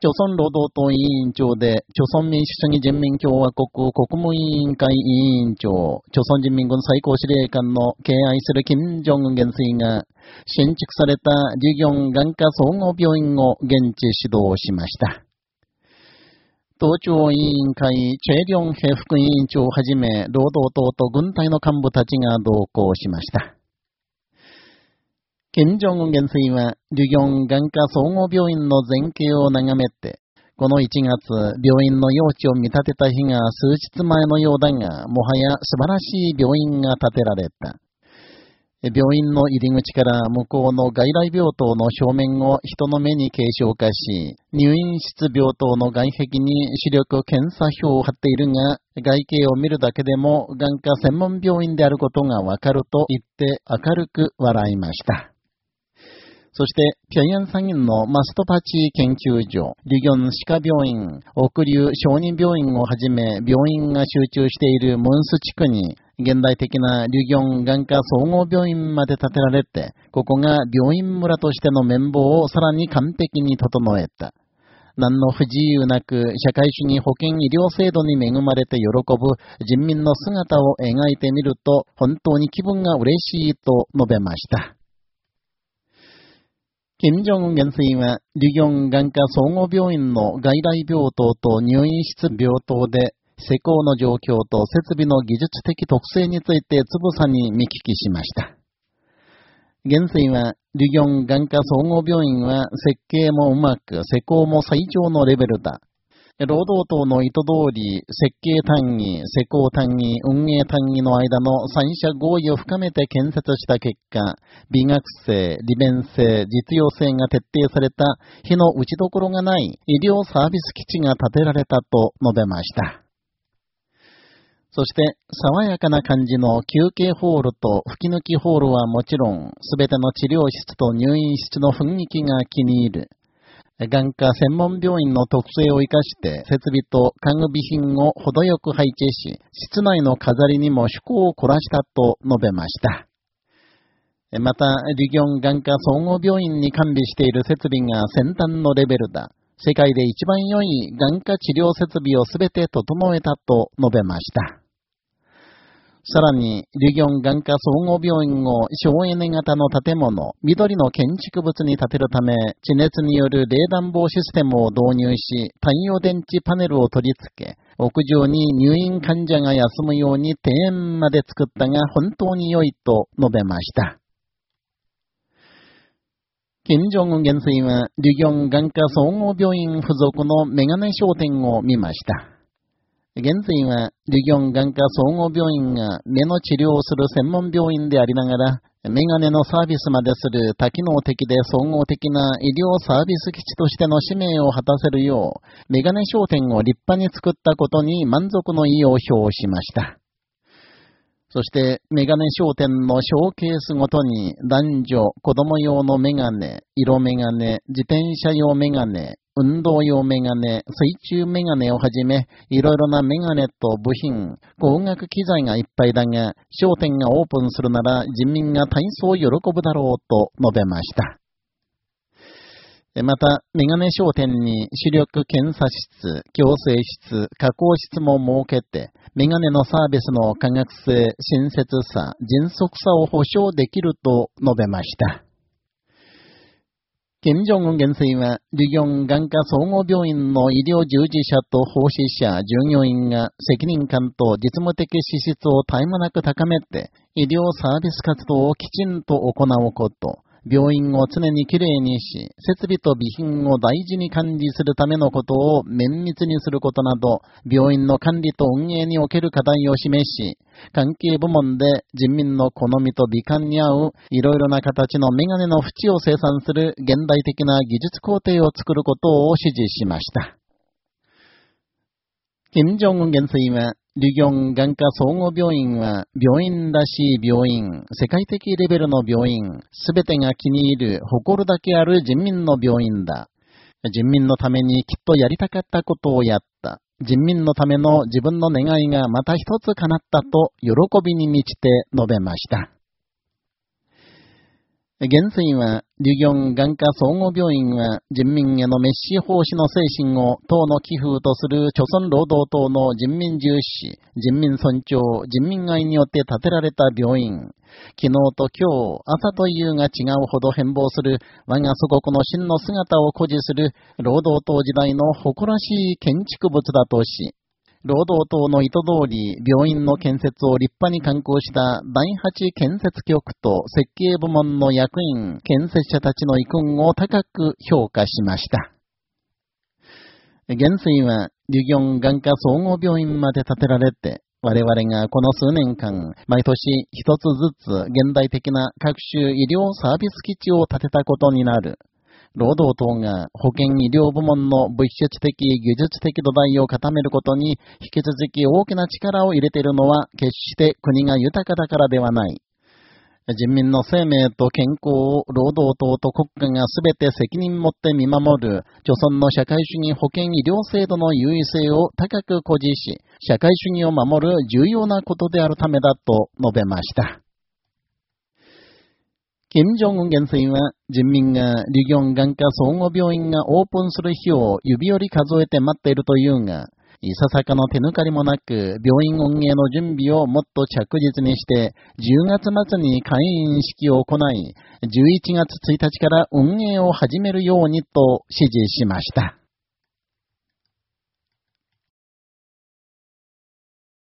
朝鮮労働党委員長で、朝鮮民主主義人民共和国国務委員会委員長、朝鮮人民軍最高司令官の敬愛する金正恩元帥が、新築されたリギョン眼科総合病院を現地指導しました。党庁委員会、チェリョンヘ副委員長をはじめ、労働党と軍隊の幹部たちが同行しました。金正恩元帥は、リギョン眼科総合病院の前景を眺めて、この1月、病院の用地を見立てた日が数日前のようだが、もはや素晴らしい病院が建てられた。病院の入り口から向こうの外来病棟の正面を人の目に継承化し、入院室病棟の外壁に視力検査表を貼っているが、外形を見るだけでも眼科専門病院であることがわかると言って明るく笑いました。そして、平壌産院のマストパチ研究所、リギョン歯科病院、奥流小児病院をはじめ、病院が集中しているムンス地区に、現代的なリギョン眼科総合病院まで建てられて、ここが病院村としての綿棒をさらに完璧に整えた。何の不自由なく社会主義保健医療制度に恵まれて喜ぶ人民の姿を描いてみると本当に気分が嬉しいと述べました。金正恩元帥は、リギョン眼科総合病院の外来病棟と入院室病棟で、施工の状況と設備の技術的特性についてつぶさに見聞きしました。元帥は、リギョン眼科総合病院は設計もうまく、施工も最上のレベルだ。労働党の意図通り、設計単位、施工単位、運営単位の間の三者合意を深めて建設した結果、美学性、利便性、実用性が徹底された、火の打ちどころがない医療サービス基地が建てられたと述べました。そして、爽やかな感じの休憩ホールと吹き抜きホールはもちろん、すべての治療室と入院室の雰囲気が気に入る。眼科専門病院の特性を生かして設備と家具備品を程よく配置し、室内の飾りにも趣向を凝らしたと述べました。また、リギョン眼科総合病院に完備している設備が先端のレベルだ。世界で一番良い眼科治療設備をすべて整えたと述べました。さらに、リギョン眼科総合病院を省エネ型の建物、緑の建築物に建てるため、地熱による冷暖房システムを導入し、太陽電池パネルを取り付け、屋上に入院患者が休むように庭園まで作ったが本当に良いと述べました。金正恩元帥は、リギョン眼科総合病院付属のメガネ商店を見ました。現在は、リギョン眼科総合病院が目の治療をする専門病院でありながら、メガネのサービスまでする多機能的で総合的な医療サービス基地としての使命を果たせるよう、メガネ商店を立派に作ったことに満足の意を表しました。そして、メガネ商店のショーケースごとに男女、子供用のメガネ、色メガネ、自転車用メガネ、運動用メガネ、水中メガネをはじめ、いろいろなメガネと部品、工学機材がいっぱいだが、商店がオープンするなら人民が体操を喜ぶだろうと述べました。また、メガネ商店に視力検査室、矯正室、加工室も設けて、メガネのサービスの科学性、親切さ、迅速さを保証できると述べました。金正恩元帥は、リギョン眼科総合病院の医療従事者と奉仕者、従業員が責任感と実務的資質を絶え間なく高めて、医療サービス活動をきちんと行うこと、病院を常にきれいにし、設備と備品を大事に管理するためのことを綿密にすることなど、病院の管理と運営における課題を示し、関係部門で人民の好みと美観に合う、いろいろな形のメガネの縁を生産する現代的な技術工程を作ることを指示しました。金正恩元帥は、リギョン眼科総合病院は、病院らしい病院、世界的レベルの病院、すべてが気に入る、誇るだけある人民の病院だ。人民のためにきっとやりたかったことをやった。人民のための自分の願いがまた一つ叶ったと、喜びに満ちて述べました。元帥は、リュギョン眼科総合病院は、人民への滅死奉仕の精神を党の寄付とする朝鮮労働党の人民重視、人民尊重、人民愛によって建てられた病院。昨日と今日、朝と夕が違うほど変貌する、我が祖国の真の姿を誇示する、労働党時代の誇らしい建築物だとし、労働党の意図通り、病院の建設を立派に刊行した第8建設局と設計部門の役員、建設者たちの遺訓を高く評価しました。元帥は、リュギョン眼科総合病院まで建てられて、我々がこの数年間、毎年一つずつ現代的な各種医療サービス基地を建てたことになる。労働党が保健医療部門の物質的、技術的土台を固めることに引き続き大きな力を入れているのは決して国が豊かだからではない。人民の生命と健康を労働党と国家が全て責任持って見守る、著存の社会主義保健医療制度の優位性を高く誇示し、社会主義を守る重要なことであるためだと述べました。金正恩元帥は、人民がリギョン眼科総合病院がオープンする日を指折り数えて待っているというが、いささかの手抜かりもなく、病院運営の準備をもっと着実にして、10月末に会員式を行い、11月1日から運営を始めるようにと指示しました。